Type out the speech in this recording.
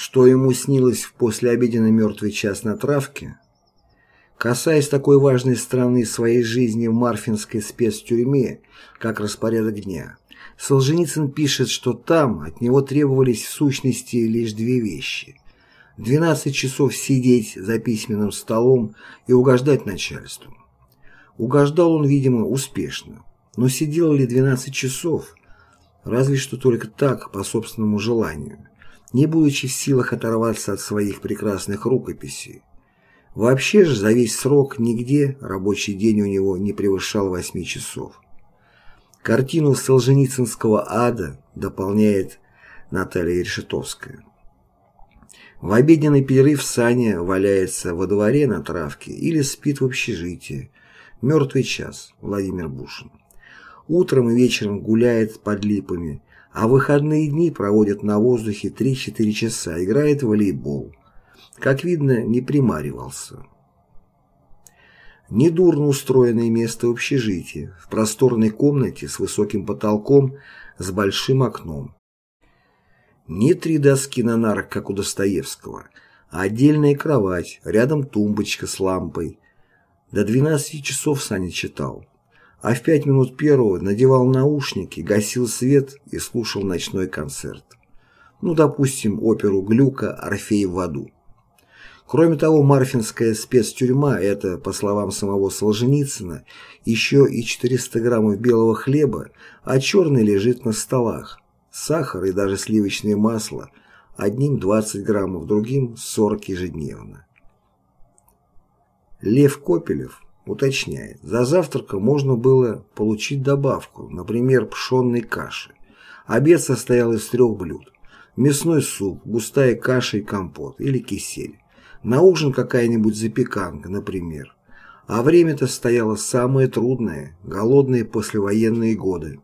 Что ему снилось в послеобеденный мертвый час на травке? Касаясь такой важной страны своей жизни в Марфинской спецтюрьме, как распорядок дня, Солженицын пишет, что там от него требовались в сущности лишь две вещи. 12 часов сидеть за письменным столом и угождать начальству. Угождал он, видимо, успешно. Но сидел ли 12 часов? Разве что только так, по собственному желанию, не будучи в силах оторваться от своих прекрасных рукописей. Вообще же за весь срок нигде рабочий день у него не превышал 8 часов. Картину Солженицынского ада дополняет Наталья Решетовская. В обеденный перерыв Саня валяется во дворе на травке или спит в общежитии. Мертвый час. Владимир Бушин. Утром и вечером гуляет под липами, а в выходные дни проводит на воздухе 3-4 часа, играет в волейбол. Как видно, не примаривался. Недурно устроенное место в общежитии, в просторной комнате с высоким потолком, с большим окном. Не три доски на нарах, как у Достоевского, а отдельная кровать, рядом тумбочка с лампой. До 12 часов Саня читал, а в пять минут первого надевал наушники, гасил свет и слушал ночной концерт. Ну, допустим, оперу Глюка «Орфей в аду». Кроме того, Марфинская спецтюрьма – это, по словам самого Солженицына, еще и 400 граммов белого хлеба, а черный лежит на столах сахар и даже сливочное масло, одним 20 граммов, другим 40 ежедневно. Лев Копелев уточняет, за завтраком можно было получить добавку, например, пшенной каши. Обед состоял из трех блюд. Мясной суп, густая каша и компот или кисель. На ужин какая-нибудь запеканка, например. А время-то стояло самое трудное, голодные послевоенные годы.